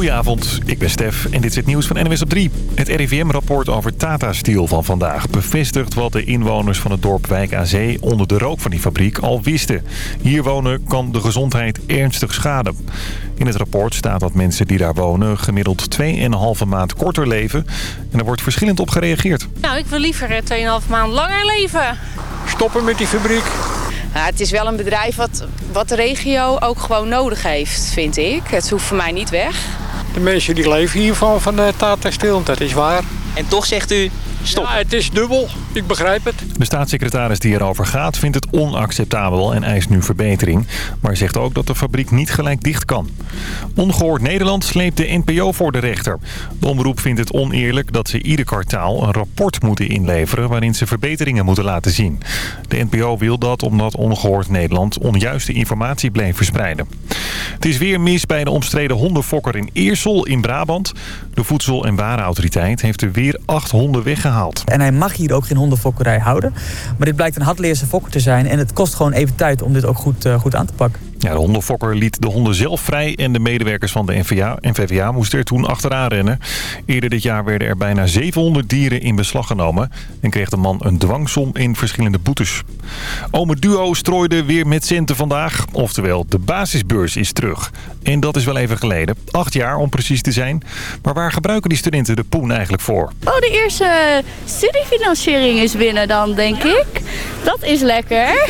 Goedenavond, ik ben Stef en dit is het nieuws van NWS op 3. Het RIVM-rapport over Tata Steel van vandaag bevestigt wat de inwoners van het dorp Wijk aan Zee onder de rook van die fabriek al wisten. Hier wonen kan de gezondheid ernstig schaden. In het rapport staat dat mensen die daar wonen gemiddeld 2,5 maand korter leven. En er wordt verschillend op gereageerd. Nou, ik wil liever 2,5 maand langer leven. Stoppen met die fabriek. Ja, het is wel een bedrijf wat, wat de regio ook gewoon nodig heeft, vind ik. Het hoeft voor mij niet weg. De mensen die leven hiervan van de Tata Steel, dat is waar. En toch zegt u, stop. Ja, het is dubbel. Ik begrijp het. De staatssecretaris die erover gaat vindt het onacceptabel en eist nu verbetering. Maar zegt ook dat de fabriek niet gelijk dicht kan. Ongehoord Nederland sleept de NPO voor de rechter. De omroep vindt het oneerlijk dat ze ieder kwartaal een rapport moeten inleveren... waarin ze verbeteringen moeten laten zien. De NPO wil dat omdat Ongehoord Nederland onjuiste informatie bleef verspreiden. Het is weer mis bij de omstreden hondenfokker in Eersel in Brabant. De Voedsel- en Warenautoriteit heeft er weer acht honden weggehaald. En hij mag hier ook geen hondenfokkerij houden. Maar dit blijkt een hardleerse fokker te zijn. En het kost gewoon even tijd om dit ook goed, uh, goed aan te pakken. Ja, de hondenfokker liet de honden zelf vrij en de medewerkers van de NVA, NVVA moesten er toen achteraan rennen. Eerder dit jaar werden er bijna 700 dieren in beslag genomen en kreeg de man een dwangsom in verschillende boetes. Ome Duo strooide weer met centen vandaag, oftewel de basisbeurs is terug. En dat is wel even geleden, acht jaar om precies te zijn. Maar waar gebruiken die studenten de poen eigenlijk voor? Oh, de eerste studiefinanciering is binnen dan, denk ik. Dat is lekker.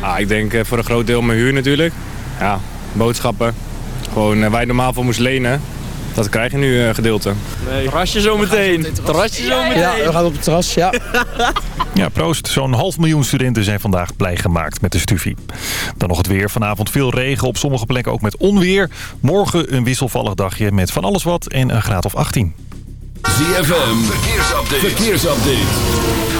Ah, ik denk voor een groot deel mijn huur natuurlijk. Ja, boodschappen. Gewoon waar je normaal voor moest lenen. Dat krijg je nu uh, gedeelte. Nee. Terrasje zometeen. Terrasje zometeen. Ja, we gaan op het terras, ja. ja, proost. Zo'n half miljoen studenten zijn vandaag blij gemaakt met de studie. Dan nog het weer. Vanavond veel regen. Op sommige plekken ook met onweer. Morgen een wisselvallig dagje met van alles wat en een graad of 18. ZFM. Verkeersupdate. Verkeersupdate.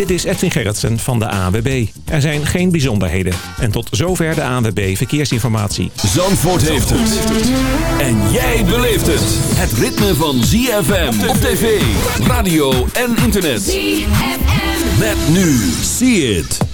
Dit is Edwin Gerritsen van de ANWB. Er zijn geen bijzonderheden. En tot zover de ANWB Verkeersinformatie. Zandvoort heeft het. En jij beleeft het. Het ritme van ZFM op tv, radio en internet. ZFM. Met nu. See it.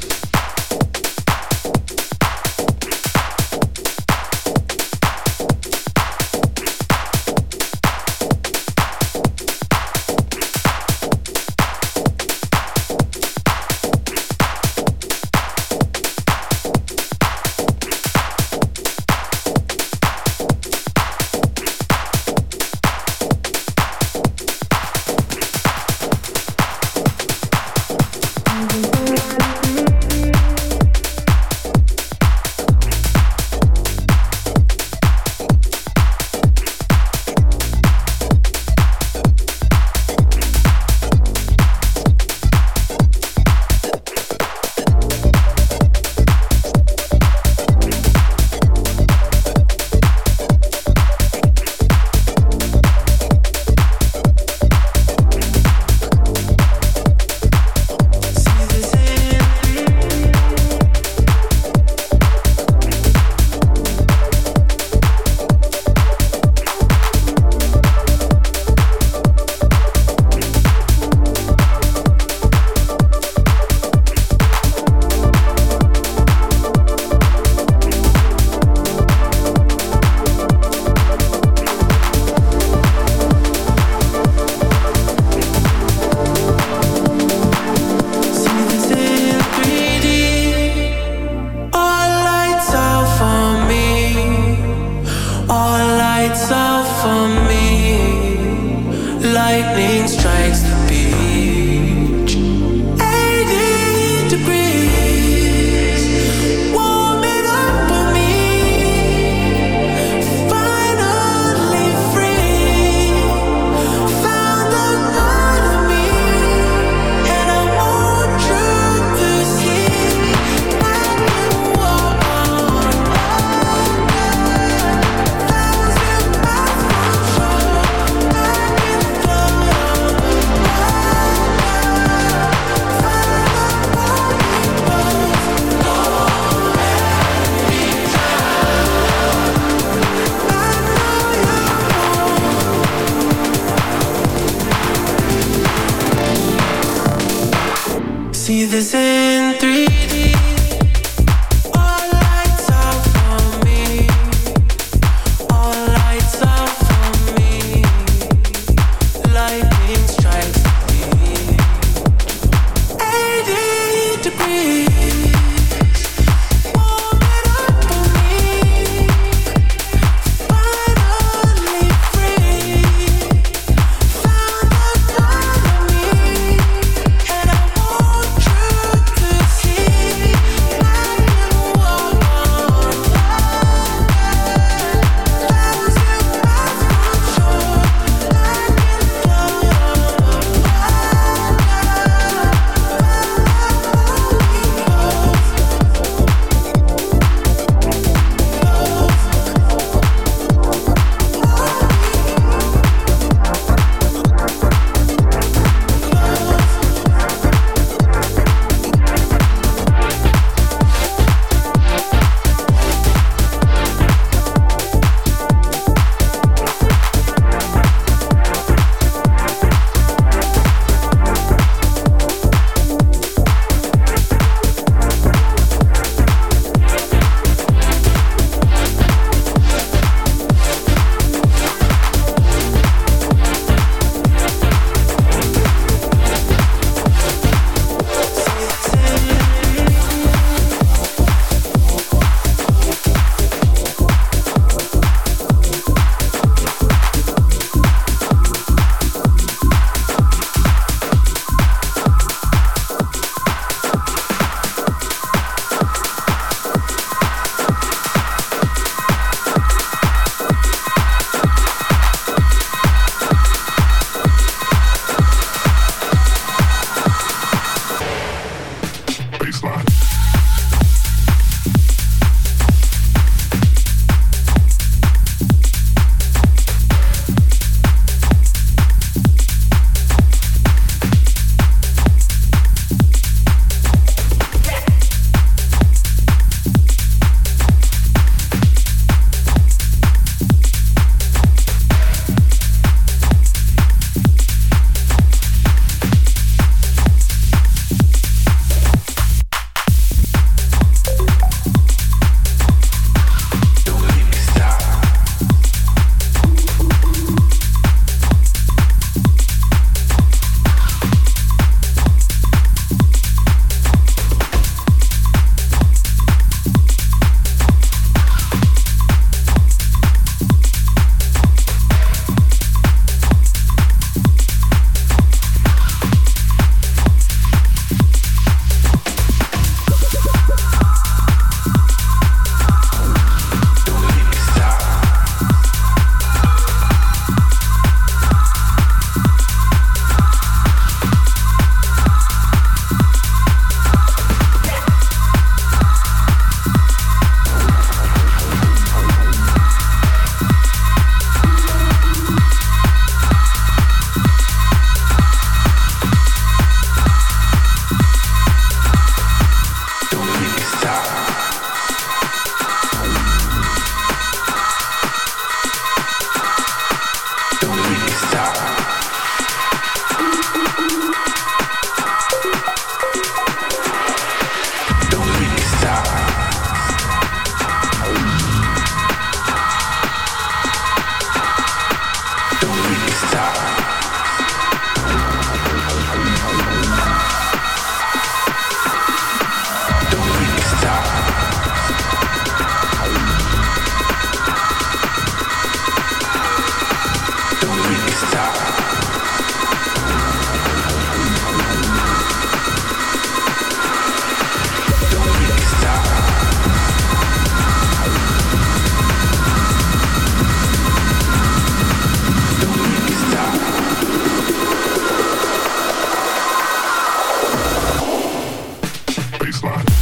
baseline.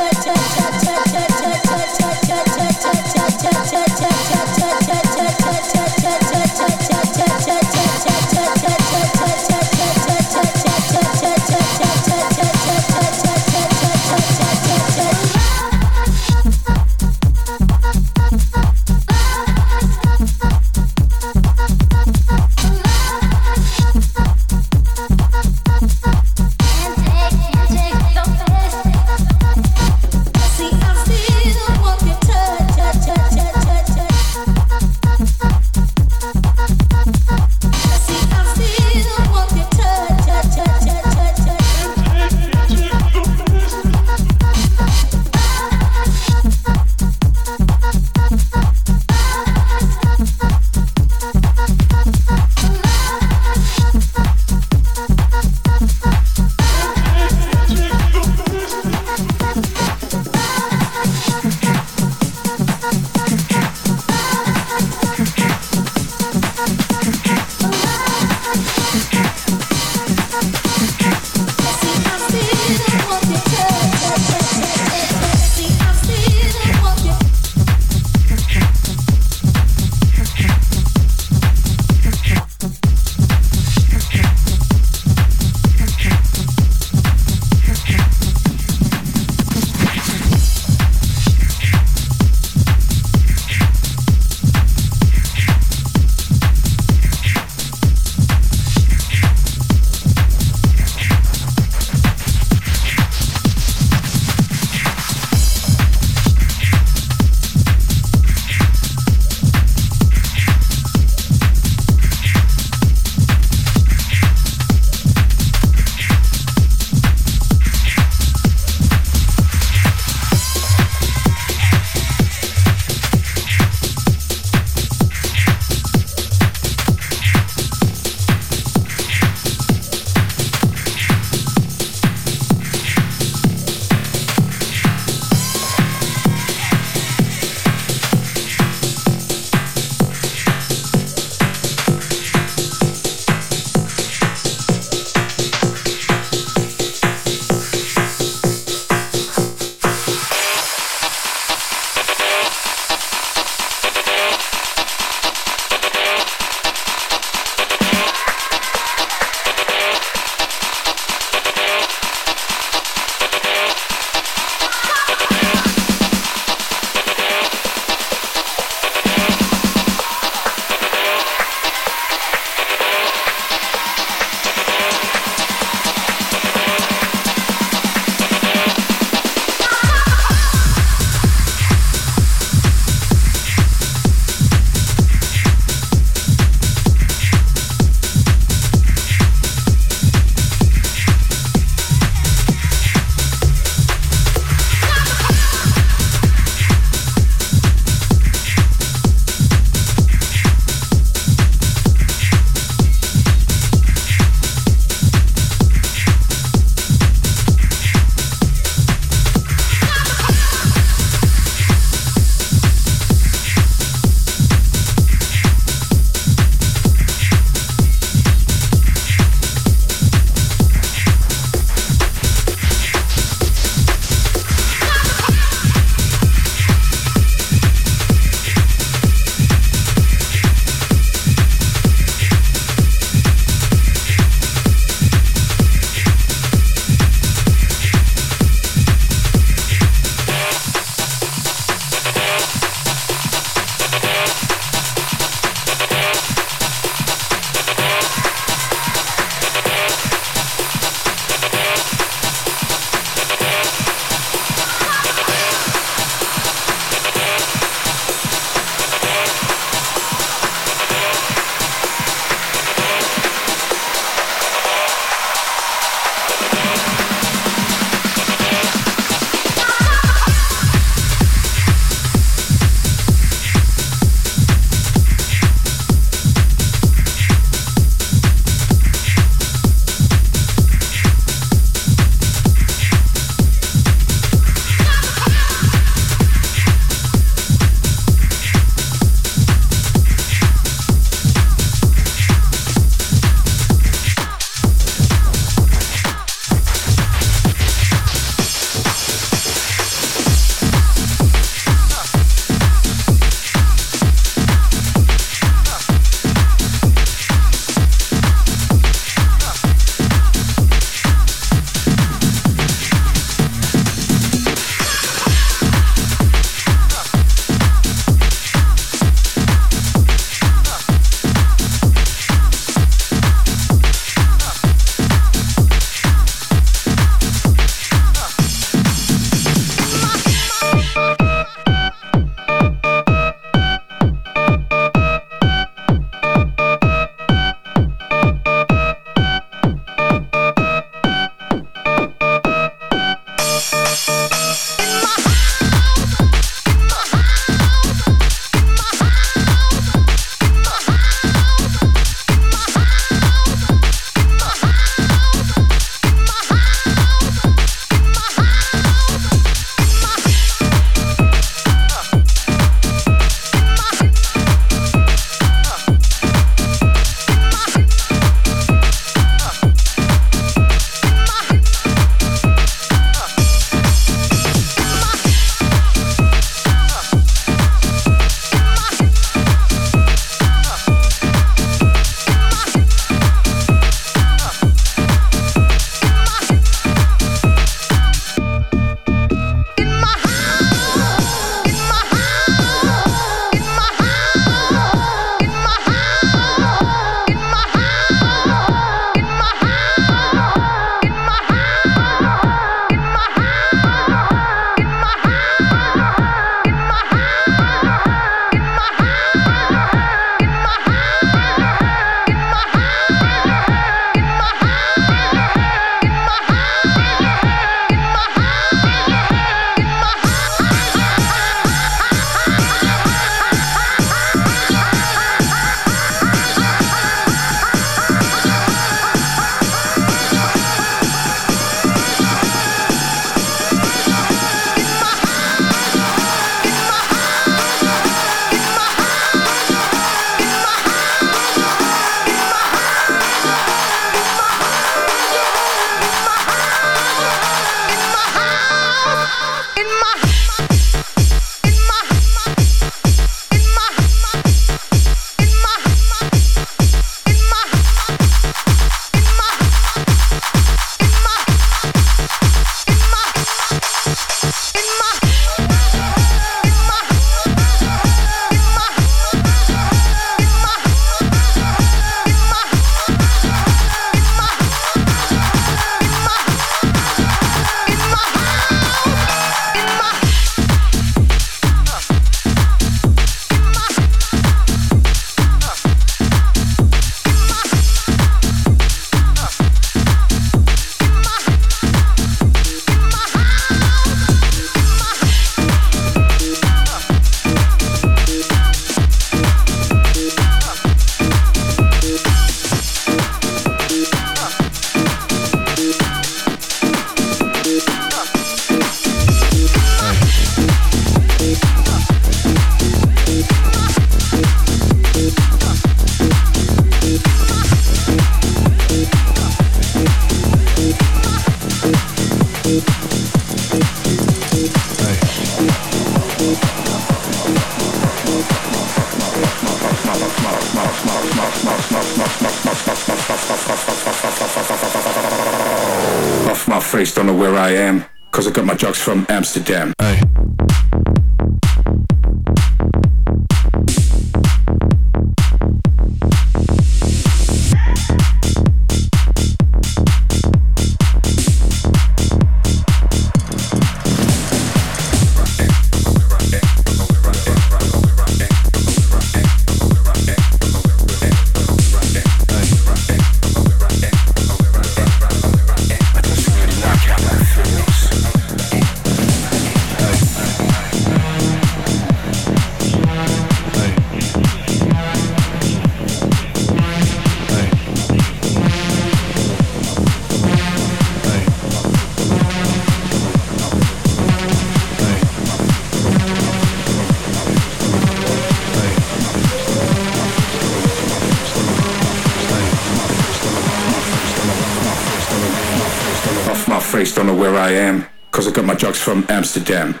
From Amsterdam.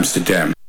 Amsterdam.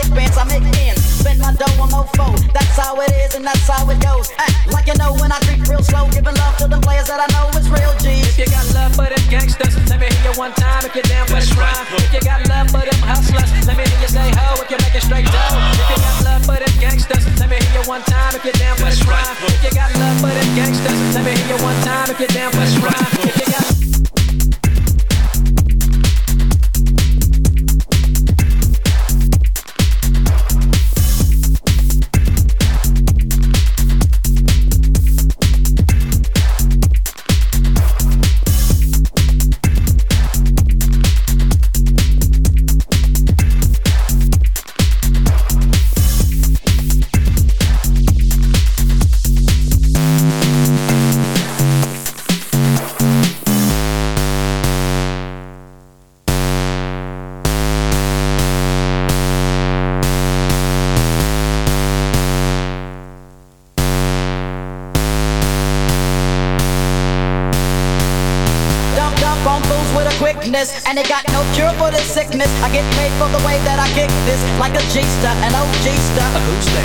thick bands, I make men spend my dough, I'm mofo. That's how it is and that's how it goes. Act like you know when I creep real slow, giving love to the players that I know is real G. If you got love for them gangsters, let me hear you one time if you're down for shrine. If you got love for them hustlers, let me hear you say ho if you're making straight dough. If you got love for them gangsters, let me hear you one time if you're down for shrine. If you got love for them gangsters, let me hear you one time if you're down for shrine. If and they got no cure for the sickness. I get paid for the way that I kick this, like a G-star, an OG star.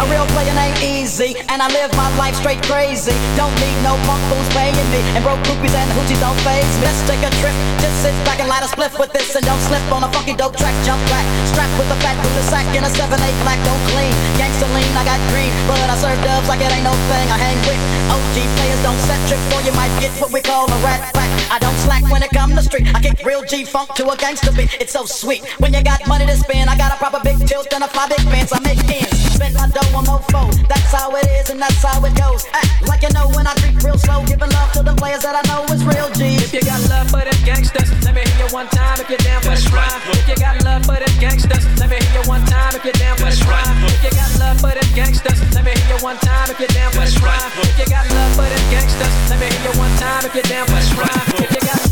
A real player ain't Easy, and I live my life straight crazy. Don't need no punk fools paying me, and broke groupies and hoochies don't phase me. Let's take a trip, just sit back and light a spliff with this, and don't slip on a funky dope track. Jump back, strapped with a fat Buddha sack and a 7-8 black, don't clean. Gangsta lean, I got green, but I serve dubs like it ain't no thing. I hang with OG players, don't set trip, or you might get what we call a rat pack. I don't slack when it come to street. I kick real G funk to a gangster beat. It's so sweet. When you got money to spend, I got a proper big tilt and a fly big pants. I make ends. Spend my dough on mofo. That's how it is and that's how it goes. Act like you know when I creep real slow, giving love to the players that I know is real G. If you got love for them gangsters, let me hear you one time if you're down for the rhyme. If you got love for them gangsters, let me hear you one time if you're down for the rhyme. If you got love for them gangsters, let me hear you one time if you're down for the rhyme. If you got love for them gangsters, let me hear you one time if you're down for the rhyme. If you got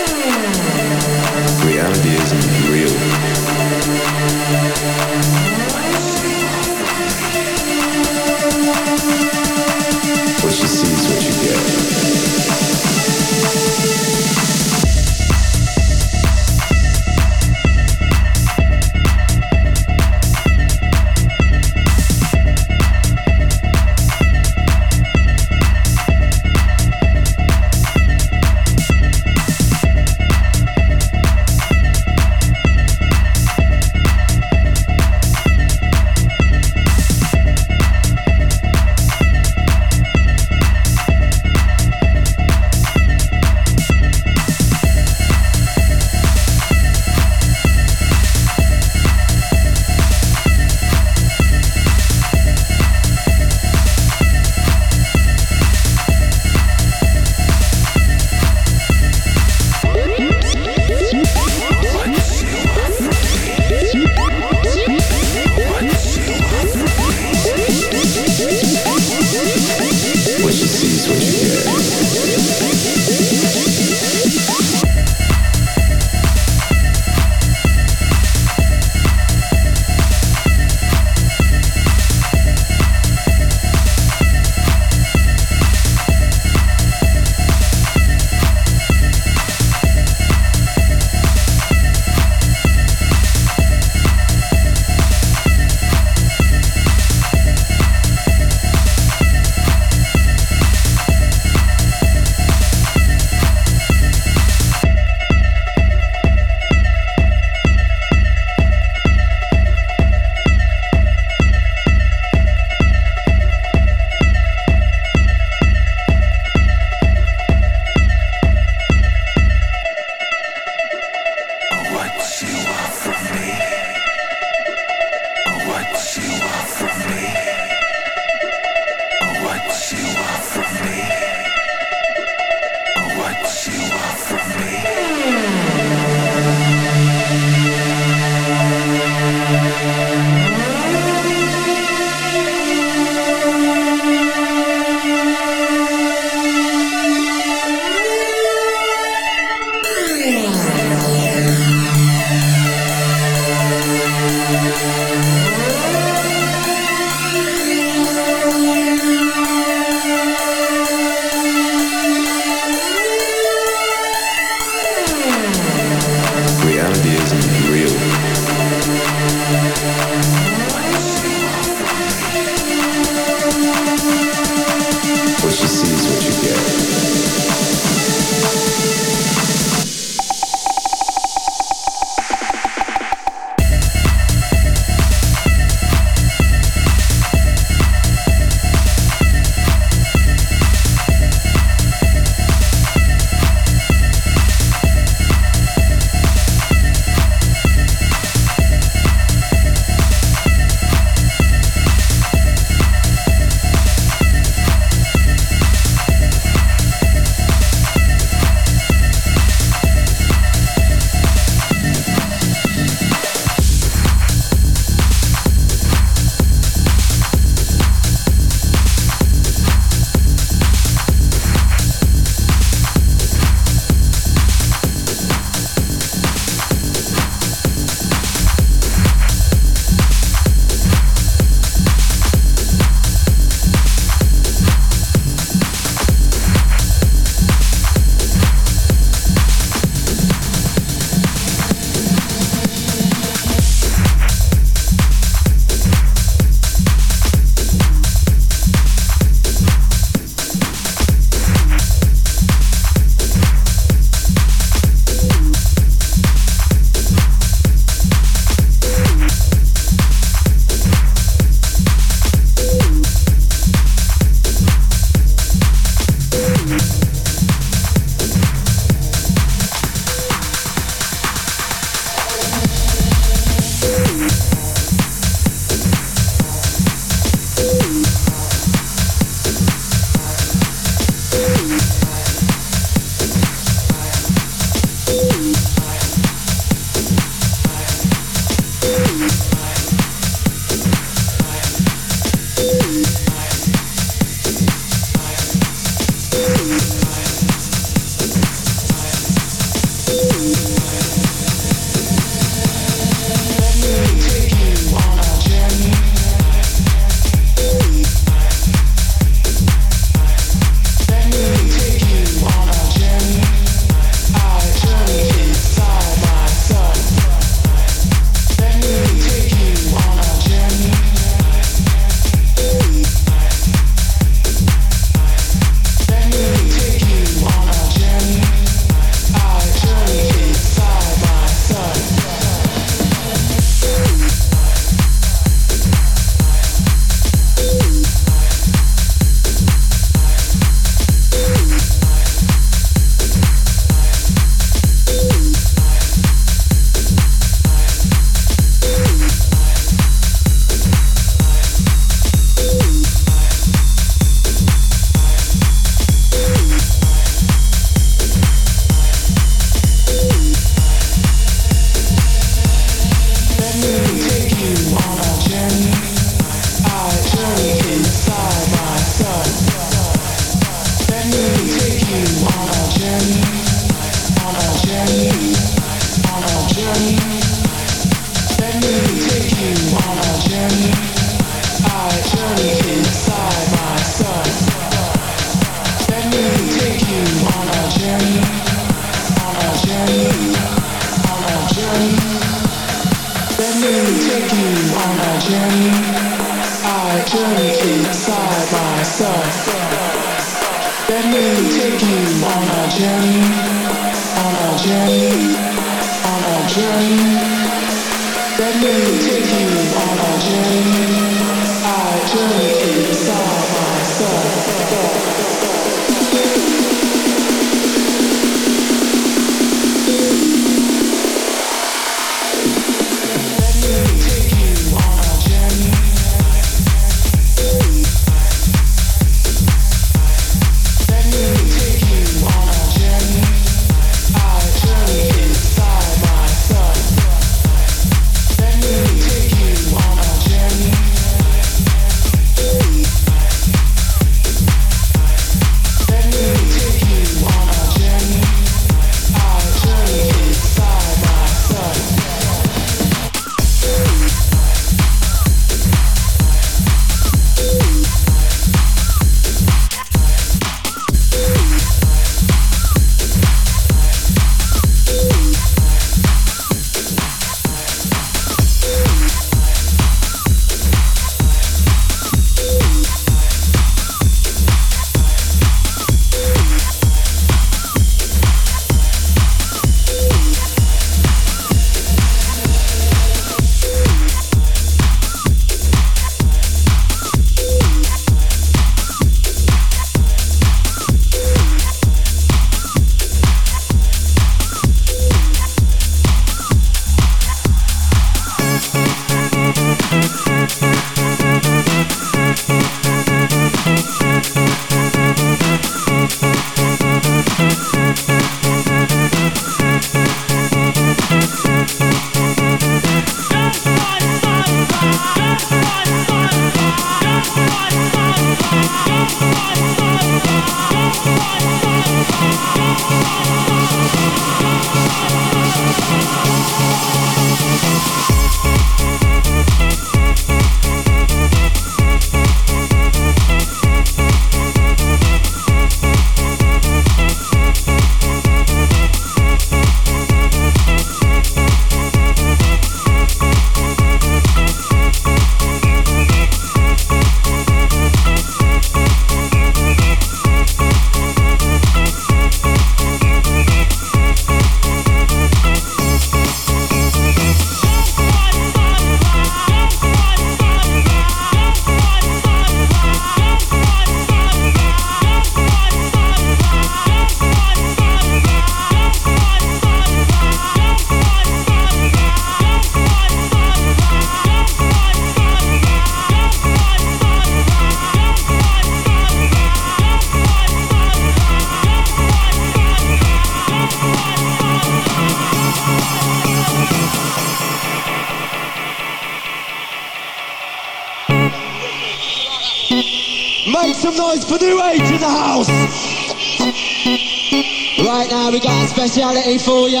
speciale euphoria.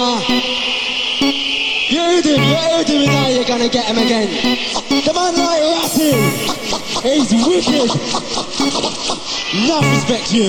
You do, you do now, you're gonna get him again. The man like Ratty he's wicked. No respect you.